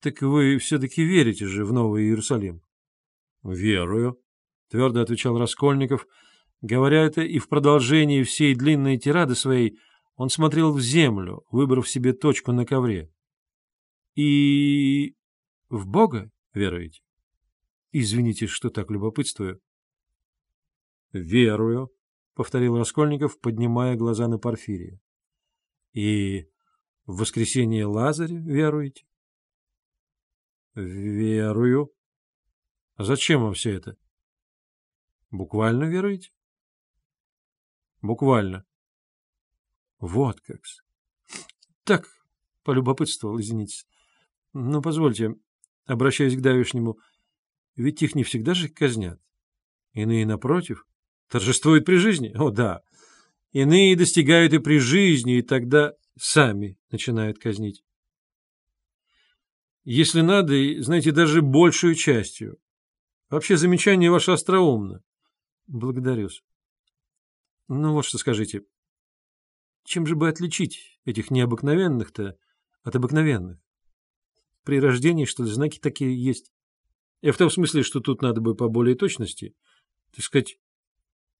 Так вы все-таки верите же в Новый Иерусалим? — Верую, — твердо отвечал Раскольников. Говоря это и в продолжении всей длинной тирады своей, он смотрел в землю, выбрав себе точку на ковре. — И в Бога веруете? Извините, что так любопытствую. — Верую, — повторил Раскольников, поднимая глаза на Порфирия. — И в воскресенье Лазаря веруете? — Верую. — А зачем вам все это? — Буквально веруете? — Буквально. — Вот как -с. Так, полюбопытствовал, извините. Ну, позвольте, обращаясь к давешнему, ведь их не всегда же казнят. Иные, напротив, торжествуют при жизни. О, да. Иные достигают и при жизни, и тогда сами начинают казнить. Если надо, знаете, даже большую частью. Вообще замечание ваше остроумно. Благодарю-с. Ну вот что скажите. Чем же бы отличить этих необыкновенных-то от обыкновенных? При рождении, что ли, знаки такие есть? Я в том смысле, что тут надо бы по более точности, так сказать,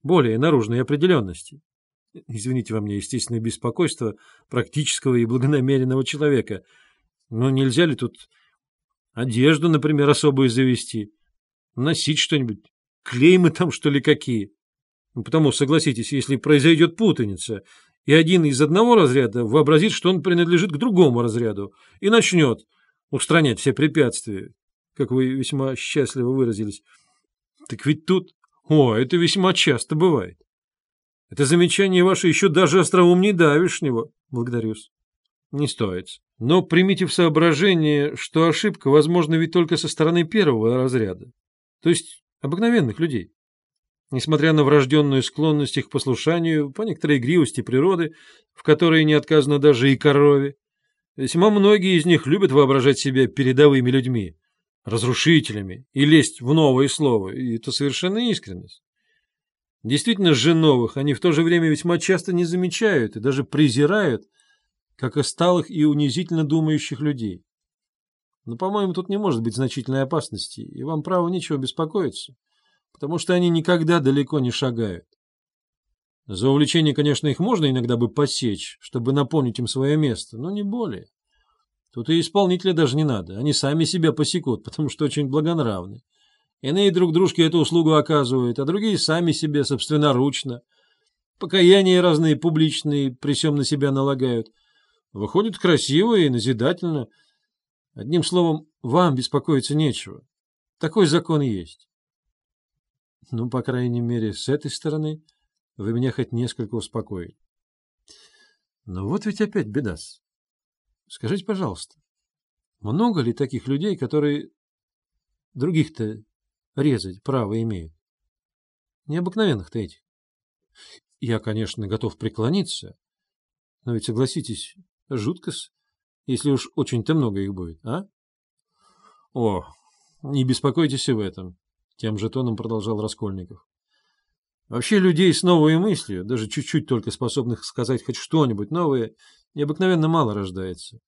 более наружной определенности. Извините во мне естественное беспокойство практического и благонамеренного человека. Но нельзя ли тут одежду, например, особую завести? Носить что-нибудь? Клеймы там, что ли, какие? Ну, потому, согласитесь, если произойдет путаница, и один из одного разряда вообразит, что он принадлежит к другому разряду, и начнет устранять все препятствия, как вы весьма счастливо выразились, так ведь тут... О, это весьма часто бывает. Это замечание ваше еще даже остроумней давишнего. Благодарю-с. Не стоит. Но примите в соображение, что ошибка возможна ведь только со стороны первого разряда, то есть обыкновенных людей. Несмотря на врожденную склонность их к послушанию, по некоторой игривости природы, в которой не отказано даже и корове, весьма многие из них любят воображать себя передовыми людьми, разрушителями, и лезть в новое слово, и это совершенно искренность. Действительно же новых они в то же время весьма часто не замечают и даже презирают, как осталых и унизительно думающих людей. Но, по-моему, тут не может быть значительной опасности, и вам, право, нечего беспокоиться, потому что они никогда далеко не шагают. За увлечение, конечно, их можно иногда бы посечь, чтобы напомнить им свое место, но не более. Тут и исполнителя даже не надо, они сами себя посекут, потому что очень благонравны. Иные друг дружке эту услугу оказывают, а другие сами себе собственноручно. Покаяния разные публичные при всем на себя налагают. Выходит красиво и назидательно. Одним словом, вам беспокоиться нечего. Такой закон есть. Ну, по крайней мере, с этой стороны вы меня хоть несколько успокоили. Но вот ведь опять беда. Скажите, пожалуйста, много ли таких людей, которые других-то резать право имеют. Необыкновенных-то этих. Я, конечно, готов преклониться, но ведь, согласитесь, жутко если уж очень-то много их будет, а? О, не беспокойтесь и в этом, тем же тоном продолжал Раскольников. Вообще людей с новой мыслью, даже чуть-чуть только способных сказать хоть что-нибудь новое, необыкновенно мало рождается.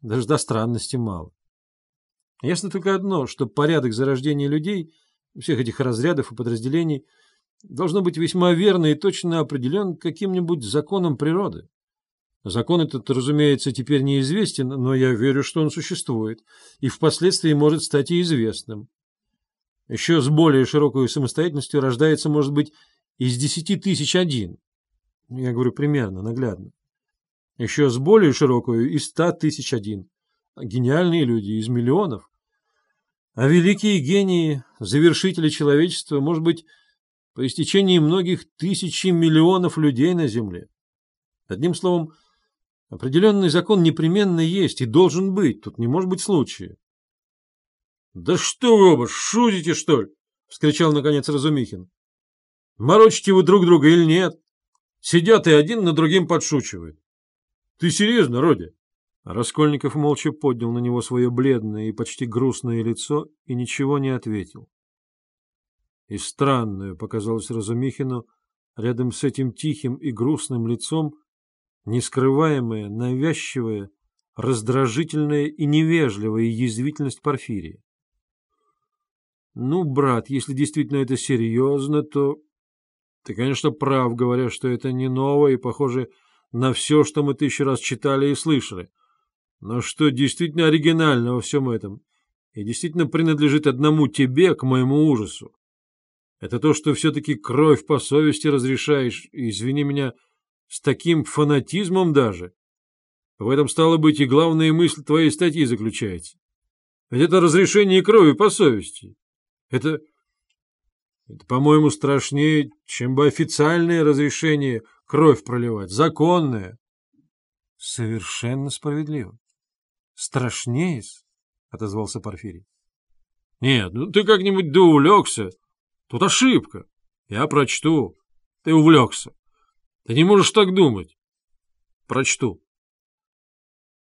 Даже до странности мало. Ясно только одно, что порядок зарождения людей, всех этих разрядов и подразделений, должно быть весьма верно и точно определен каким-нибудь законом природы. Закон этот, разумеется, теперь неизвестен, но я верю, что он существует, и впоследствии может стать и известным. Еще с более широкой самостоятельностью рождается, может быть, из десяти тысяч один. Я говорю примерно, наглядно. Еще с более широкой из ста тысяч один гениальные люди из миллионов. А великие гении, завершители человечества, может быть, по истечении многих тысяч миллионов людей на Земле. Одним словом, определенный закон непременно есть и должен быть, тут не может быть случая. — Да что вы оба, шутите, что ли? — вскричал наконец Разумихин. — Морочите вы друг друга или нет? Сидят и один на другим подшучивают. Ты серьезно, Родя? Раскольников молча поднял на него свое бледное и почти грустное лицо и ничего не ответил. И странное показалось Разумихину рядом с этим тихим и грустным лицом нескрываемое, навязчивое, раздражительная и невежливая язвительность Порфирия. Ну, брат, если действительно это серьезно, то... Ты, конечно, прав, говоря, что это не новое и похоже на все, что мы тысячу раз читали и слышали. Но что действительно оригинально во всем этом и действительно принадлежит одному тебе, к моему ужасу, это то, что все-таки кровь по совести разрешаешь, извини меня, с таким фанатизмом даже. В этом, стало быть, и главная мысль твоей статьи заключается. Ведь это разрешение крови по совести. Это, это по-моему, страшнее, чем бы официальное разрешение кровь проливать, законное. Совершенно справедливо. Страшнее, — отозвался Порфирий. Нет, ну ты как-нибудь да увлекся. Тут ошибка. Я прочту. Ты увлекся. Ты не можешь так думать. Прочту.